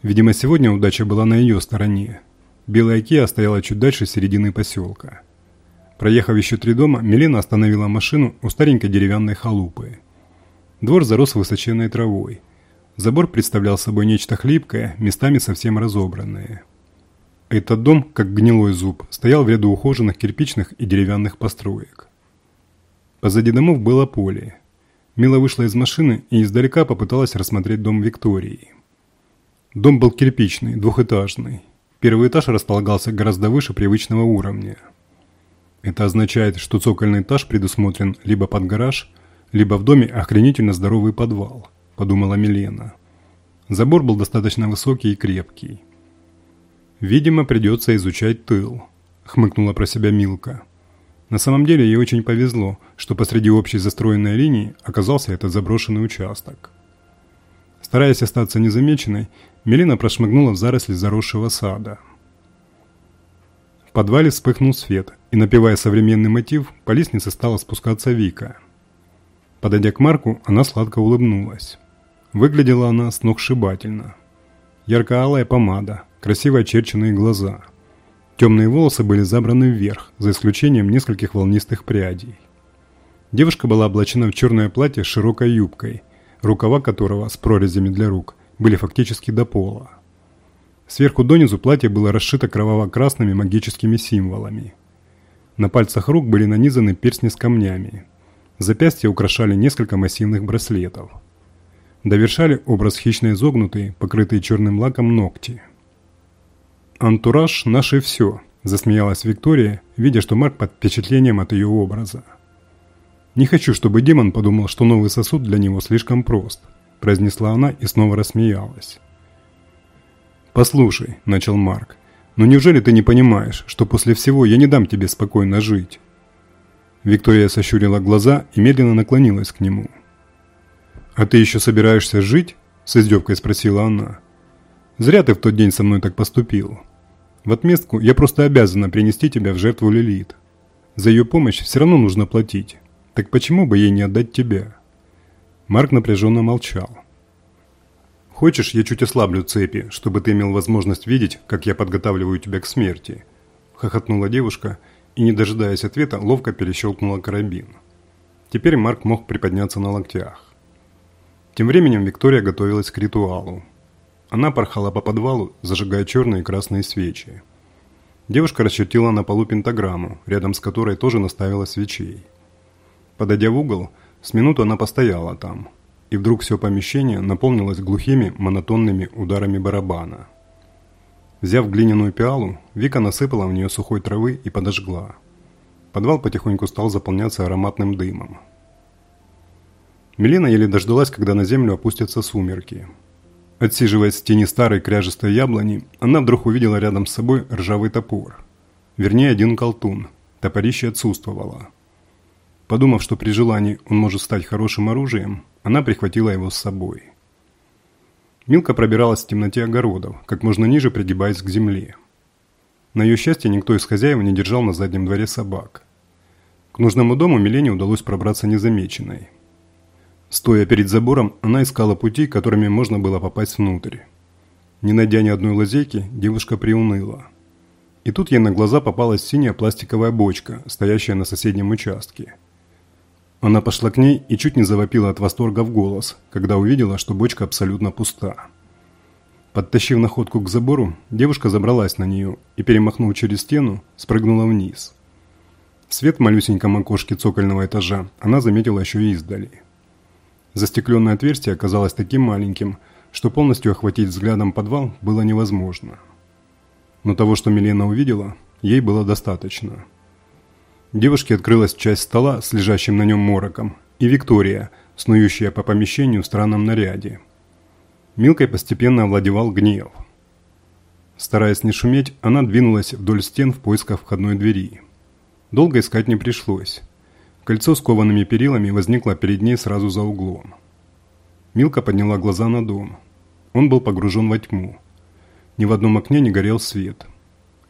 Видимо, сегодня удача была на ее стороне. Белая Киа стояла чуть дальше середины поселка. Проехав еще три дома, Милена остановила машину у старенькой деревянной халупы. Двор зарос высоченной травой – Забор представлял собой нечто хлипкое, местами совсем разобранное. Этот дом, как гнилой зуб, стоял в ряду ухоженных кирпичных и деревянных построек. Позади домов было поле. Мила вышла из машины и издалека попыталась рассмотреть дом Виктории. Дом был кирпичный, двухэтажный. Первый этаж располагался гораздо выше привычного уровня. Это означает, что цокольный этаж предусмотрен либо под гараж, либо в доме охренительно здоровый подвал – подумала Милена. Забор был достаточно высокий и крепкий. «Видимо, придется изучать тыл», – хмыкнула про себя Милка. На самом деле ей очень повезло, что посреди общей застроенной линии оказался этот заброшенный участок. Стараясь остаться незамеченной, Мелина прошмыгнула в заросли заросшего сада. В подвале вспыхнул свет, и, напевая современный мотив, по лестнице стала спускаться Вика. Подойдя к Марку, она сладко улыбнулась. Выглядела она сногсшибательно. Ярко-алая помада, красиво очерченные глаза. Темные волосы были забраны вверх, за исключением нескольких волнистых прядей. Девушка была облачена в черное платье с широкой юбкой, рукава которого с прорезями для рук были фактически до пола. Сверху донизу платье было расшито кроваво-красными магическими символами. На пальцах рук были нанизаны перстни с камнями. Запястья украшали несколько массивных браслетов – довершали образ хищно изогнутые, покрытые черным лаком ногти. «Антураж – наше все», – засмеялась Виктория, видя, что Марк под впечатлением от ее образа. «Не хочу, чтобы демон подумал, что новый сосуд для него слишком прост», – произнесла она и снова рассмеялась. «Послушай», – начал Марк, – «но неужели ты не понимаешь, что после всего я не дам тебе спокойно жить?» Виктория сощурила глаза и медленно наклонилась к нему – «А ты еще собираешься жить?» – с издевкой спросила она. «Зря ты в тот день со мной так поступил. В отместку я просто обязана принести тебя в жертву Лилит. За ее помощь все равно нужно платить. Так почему бы ей не отдать тебя?» Марк напряженно молчал. «Хочешь, я чуть ослаблю цепи, чтобы ты имел возможность видеть, как я подготавливаю тебя к смерти?» Хохотнула девушка и, не дожидаясь ответа, ловко перещелкнула карабин. Теперь Марк мог приподняться на локтях. Тем временем Виктория готовилась к ритуалу. Она порхала по подвалу, зажигая черные и красные свечи. Девушка расчертила на полу пентаграмму, рядом с которой тоже наставила свечей. Подойдя в угол, с минуту она постояла там, и вдруг все помещение наполнилось глухими монотонными ударами барабана. Взяв глиняную пиалу, Вика насыпала в нее сухой травы и подожгла. Подвал потихоньку стал заполняться ароматным дымом. Милена еле дождалась, когда на землю опустятся сумерки. Отсиживаясь в тени старой кряжестой яблони, она вдруг увидела рядом с собой ржавый топор. Вернее, один колтун. Топорище отсутствовало. Подумав, что при желании он может стать хорошим оружием, она прихватила его с собой. Милка пробиралась в темноте огородов, как можно ниже пригибаясь к земле. На ее счастье никто из хозяев не держал на заднем дворе собак. К нужному дому Милене удалось пробраться незамеченной – Стоя перед забором, она искала пути, которыми можно было попасть внутрь. Не найдя ни одной лазейки, девушка приуныла. И тут ей на глаза попалась синяя пластиковая бочка, стоящая на соседнем участке. Она пошла к ней и чуть не завопила от восторга в голос, когда увидела, что бочка абсолютно пуста. Подтащив находку к забору, девушка забралась на нее и, перемахнув через стену, спрыгнула вниз. Свет в малюсеньком окошке цокольного этажа она заметила еще и издали. Застекленное отверстие оказалось таким маленьким, что полностью охватить взглядом подвал было невозможно. Но того, что Милена увидела, ей было достаточно – Девушке открылась часть стола с лежащим на нем мороком, и Виктория, снующая по помещению в странном наряде. Милкой постепенно овладевал гнев. Стараясь не шуметь, она двинулась вдоль стен в поисках входной двери. Долго искать не пришлось. Кольцо с коваными перилами возникло перед ней сразу за углом. Милка подняла глаза на дом. Он был погружен во тьму. Ни в одном окне не горел свет.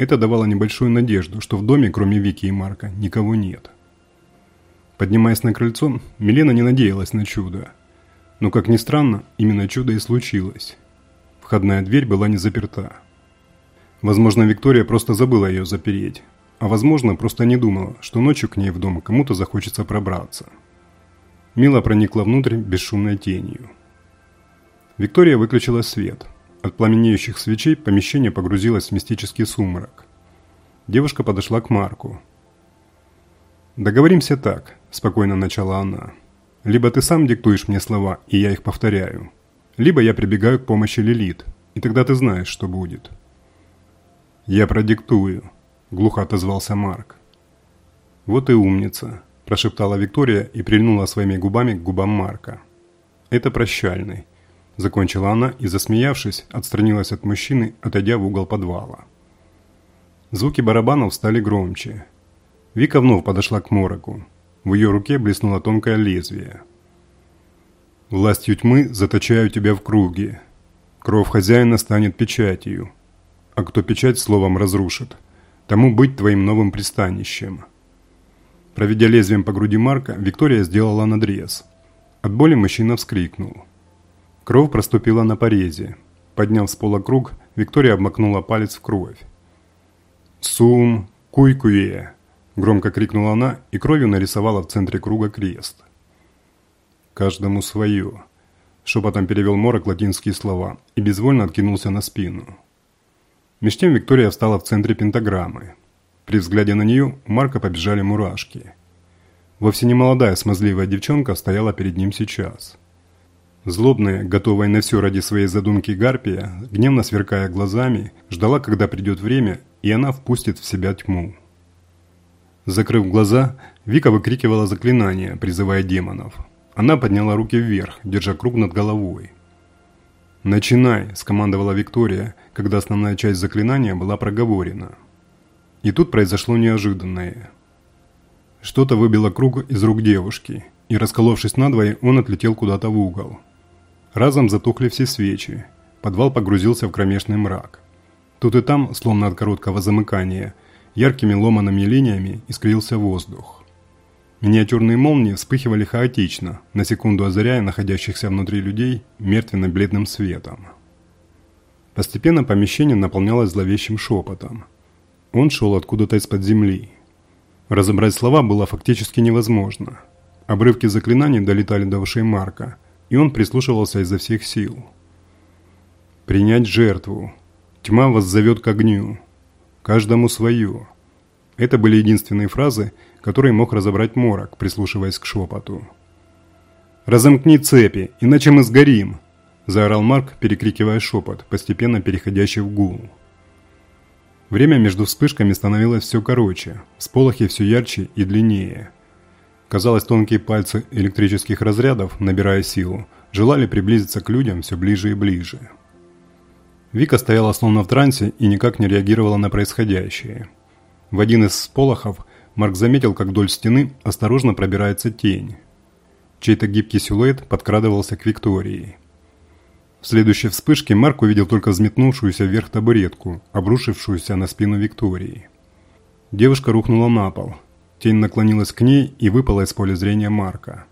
Это давало небольшую надежду, что в доме, кроме Вики и Марка, никого нет. Поднимаясь на крыльцо, Милена не надеялась на чудо. Но, как ни странно, именно чудо и случилось. Входная дверь была не заперта. Возможно, Виктория просто забыла ее запереть, а возможно, просто не думала, что ночью к ней в дом кому-то захочется пробраться. Мила проникла внутрь бесшумной тенью. Виктория выключила свет – от пламенеющих свечей помещение погрузилось в мистический сумрак. Девушка подошла к Марку. «Договоримся так», – спокойно начала она. «Либо ты сам диктуешь мне слова, и я их повторяю, либо я прибегаю к помощи Лилит, и тогда ты знаешь, что будет». «Я продиктую», – глухо отозвался Марк. «Вот и умница», – прошептала Виктория и прильнула своими губами к губам Марка. «Это прощальный. Закончила она и, засмеявшись, отстранилась от мужчины, отойдя в угол подвала. Звуки барабанов стали громче. Вика вновь подошла к мороку. В ее руке блеснуло тонкое лезвие. «Властью тьмы заточаю тебя в круге. Кровь хозяина станет печатью. А кто печать словом разрушит, тому быть твоим новым пристанищем». Проведя лезвием по груди Марка, Виктория сделала надрез. От боли мужчина вскрикнул. Кровь проступила на порезе. Подняв с пола круг, Виктория обмакнула палец в кровь. «Сум куйкуе!» – громко крикнула она и кровью нарисовала в центре круга крест. «Каждому свое!» – шепотом перевел Морок латинские слова и безвольно откинулся на спину. Меж тем Виктория встала в центре пентаграммы. При взгляде на нее у Марка побежали мурашки. Вовсе не молодая смазливая девчонка стояла перед ним сейчас – Злобная, готовая на все ради своей задумки Гарпия, гневно сверкая глазами, ждала, когда придет время, и она впустит в себя тьму. Закрыв глаза, Вика выкрикивала заклинания, призывая демонов. Она подняла руки вверх, держа круг над головой. «Начинай!» – скомандовала Виктория, когда основная часть заклинания была проговорена. И тут произошло неожиданное. Что-то выбило круг из рук девушки, и, расколовшись надвое, он отлетел куда-то в угол – Разом затухли все свечи. Подвал погрузился в кромешный мрак. Тут и там, словно от короткого замыкания, яркими ломаными линиями искрился воздух. Миниатюрные молнии вспыхивали хаотично, на секунду озаряя находящихся внутри людей мертвенно-бледным светом. Постепенно помещение наполнялось зловещим шепотом. Он шел откуда-то из-под земли. Разобрать слова было фактически невозможно. Обрывки заклинаний долетали до ушей Марка – и он прислушивался изо всех сил. «Принять жертву. Тьма вас зовет к огню. Каждому свое». Это были единственные фразы, которые мог разобрать Морок, прислушиваясь к шепоту. «Разомкни цепи, иначе мы сгорим!» – заорал Марк, перекрикивая шепот, постепенно переходящий в гул. Время между вспышками становилось все короче, сполохи все ярче и длиннее – Казалось, тонкие пальцы электрических разрядов, набирая силу, желали приблизиться к людям все ближе и ближе. Вика стояла словно в трансе и никак не реагировала на происходящее. В один из сполохов Марк заметил, как вдоль стены осторожно пробирается тень. Чей-то гибкий силуэт подкрадывался к Виктории. В следующей вспышке Марк увидел только взметнувшуюся вверх табуретку, обрушившуюся на спину Виктории. Девушка рухнула на пол – Тень наклонилась к ней и выпала из поля зрения Марка.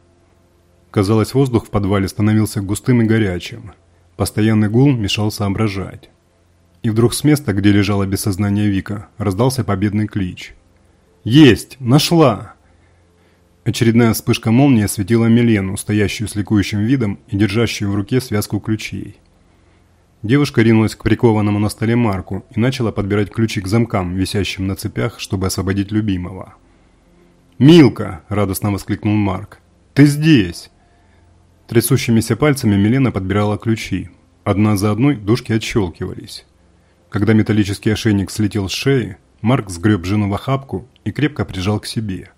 Казалось, воздух в подвале становился густым и горячим. Постоянный гул мешал соображать. И вдруг с места, где лежала без сознания Вика, раздался победный клич. «Есть! Нашла!» Очередная вспышка молнии осветила Милену, стоящую с ликующим видом и держащую в руке связку ключей. Девушка ринулась к прикованному на столе Марку и начала подбирать ключи к замкам, висящим на цепях, чтобы освободить любимого. «Милка!» – радостно воскликнул Марк. «Ты здесь!» Трясущимися пальцами Милена подбирала ключи. Одна за одной дужки отщелкивались. Когда металлический ошейник слетел с шеи, Марк сгреб жену в охапку и крепко прижал к себе.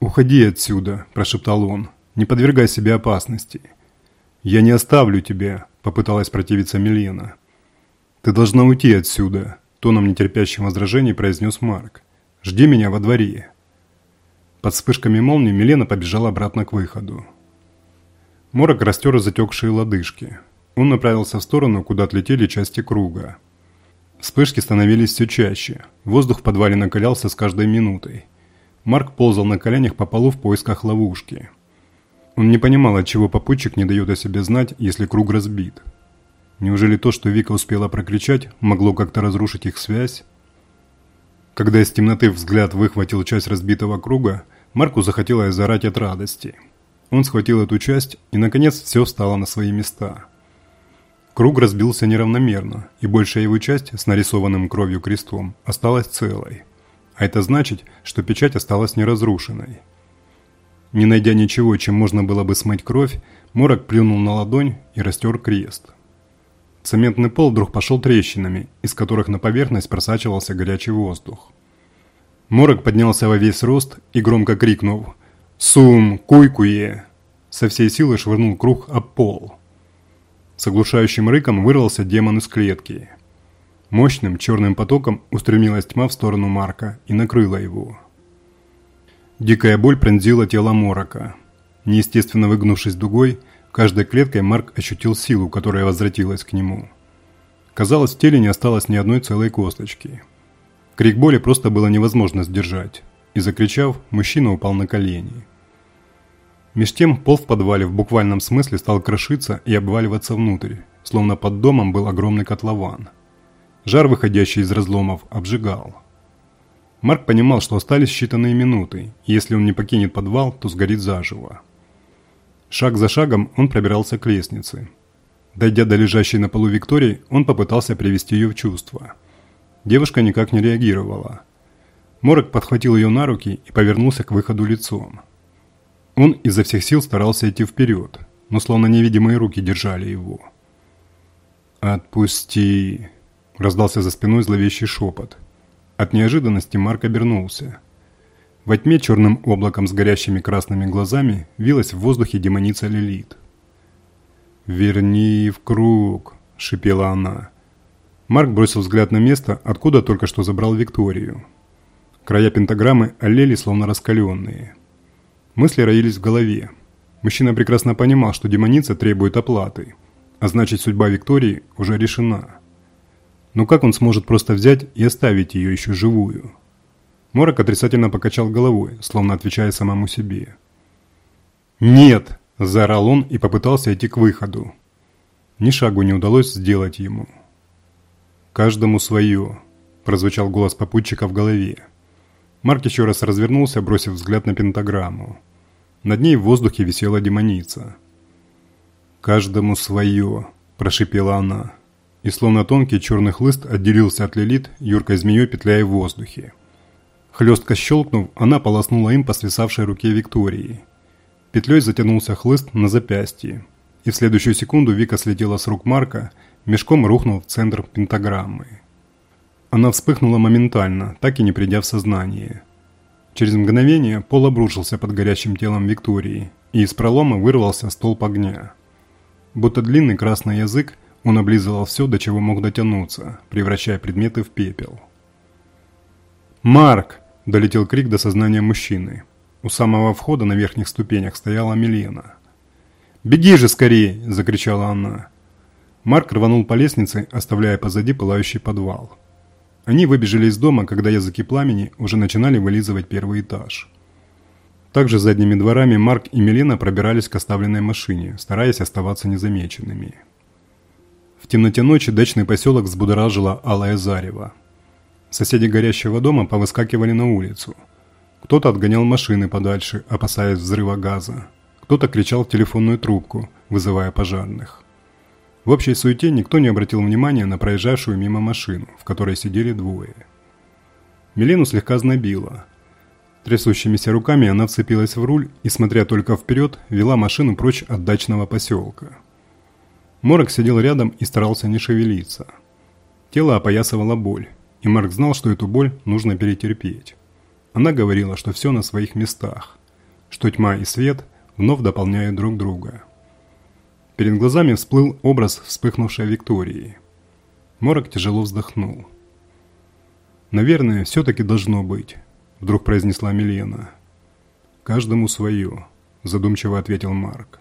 «Уходи отсюда», – прошептал он. «Не подвергай себе опасности». «Я не оставлю тебя», – попыталась противиться Милена. «Ты должна уйти отсюда», – тоном нетерпящим возражений произнес Марк. «Жди меня во дворе». Под вспышками молнии Милена побежала обратно к выходу. Морок растер затекшие лодыжки. Он направился в сторону, куда отлетели части круга. Вспышки становились все чаще. Воздух в подвале накалялся с каждой минутой. Марк ползал на коленях по полу в поисках ловушки. Он не понимал, отчего попутчик не дает о себе знать, если круг разбит. Неужели то, что Вика успела прокричать, могло как-то разрушить их связь? Когда из темноты взгляд выхватил часть разбитого круга, Марку захотелось зарать от радости. Он схватил эту часть, и наконец все встало на свои места. Круг разбился неравномерно, и большая его часть с нарисованным кровью крестом осталась целой. А это значит, что печать осталась неразрушенной. Не найдя ничего, чем можно было бы смыть кровь, Морок плюнул на ладонь и растер крест. Цементный пол вдруг пошел трещинами, из которых на поверхность просачивался горячий воздух. Морок поднялся во весь рост и громко крикнул «Сум, куйкуе!» Со всей силы швырнул круг об пол. С оглушающим рыком вырвался демон из клетки – Мощным черным потоком устремилась тьма в сторону Марка и накрыла его. Дикая боль пронзила тело Морока. Неестественно выгнувшись дугой, каждой клеткой Марк ощутил силу, которая возвратилась к нему. Казалось, в теле не осталось ни одной целой косточки. Крик боли просто было невозможно сдержать, и закричав, мужчина упал на колени. Меж тем пол в подвале в буквальном смысле стал крошиться и обваливаться внутрь, словно под домом был огромный котлован – Жар, выходящий из разломов, обжигал. Марк понимал, что остались считанные минуты, и если он не покинет подвал, то сгорит заживо. Шаг за шагом он пробирался к лестнице. Дойдя до лежащей на полу Виктории, он попытался привести ее в чувство. Девушка никак не реагировала. Морок подхватил ее на руки и повернулся к выходу лицом. Он изо всех сил старался идти вперед, но словно невидимые руки держали его. «Отпусти!» Раздался за спиной зловещий шепот. От неожиданности Марк обернулся. Во тьме черным облаком с горящими красными глазами вилась в воздухе демоница Лилит. «Верни в круг!» – шипела она. Марк бросил взгляд на место, откуда только что забрал Викторию. Края пентаграммы олели, словно раскаленные. Мысли роились в голове. Мужчина прекрасно понимал, что демоница требует оплаты, а значит судьба Виктории уже решена. Но как он сможет просто взять и оставить ее еще живую? Морок отрицательно покачал головой, словно отвечая самому себе. «Нет!» – заорал он и попытался идти к выходу. Ни шагу не удалось сделать ему. «Каждому свое», – прозвучал голос попутчика в голове. Марк еще раз развернулся, бросив взгляд на пентаграмму. Над ней в воздухе висела демоница. «Каждому свое», – прошипела она и словно тонкий черный хлыст отделился от лилит, юркой змеей петляя в воздухе. Хлестко щелкнув, она полоснула им по свисавшей руке Виктории. Петлей затянулся хлыст на запястье, и в следующую секунду Вика слетела с рук Марка, мешком рухнул в центр пентаграммы. Она вспыхнула моментально, так и не придя в сознание. Через мгновение пол обрушился под горящим телом Виктории, и из пролома вырвался столб огня. Будто длинный красный язык он облизывал все, до чего мог дотянуться, превращая предметы в пепел. «Марк!» – долетел крик до сознания мужчины. У самого входа на верхних ступенях стояла Милена. «Беги же скорее!» – закричала она. Марк рванул по лестнице, оставляя позади пылающий подвал. Они выбежали из дома, когда языки пламени уже начинали вылизывать первый этаж. Также задними дворами Марк и Милена пробирались к оставленной машине, стараясь оставаться незамеченными. В темноте ночи дачный поселок взбудоражило алое зарево. Соседи горящего дома повыскакивали на улицу. Кто-то отгонял машины подальше, опасаясь взрыва газа. Кто-то кричал в телефонную трубку, вызывая пожарных. В общей суете никто не обратил внимания на проезжавшую мимо машину, в которой сидели двое. Милену слегка знобило. Трясущимися руками она вцепилась в руль и, смотря только вперед, вела машину прочь от дачного поселка. Морок сидел рядом и старался не шевелиться. Тело опоясывала боль, и Марк знал, что эту боль нужно перетерпеть. Она говорила, что все на своих местах, что тьма и свет вновь дополняют друг друга. Перед глазами всплыл образ вспыхнувшей Виктории. Морок тяжело вздохнул. «Наверное, все-таки должно быть», – вдруг произнесла Милена. «Каждому свое», – задумчиво ответил Марк.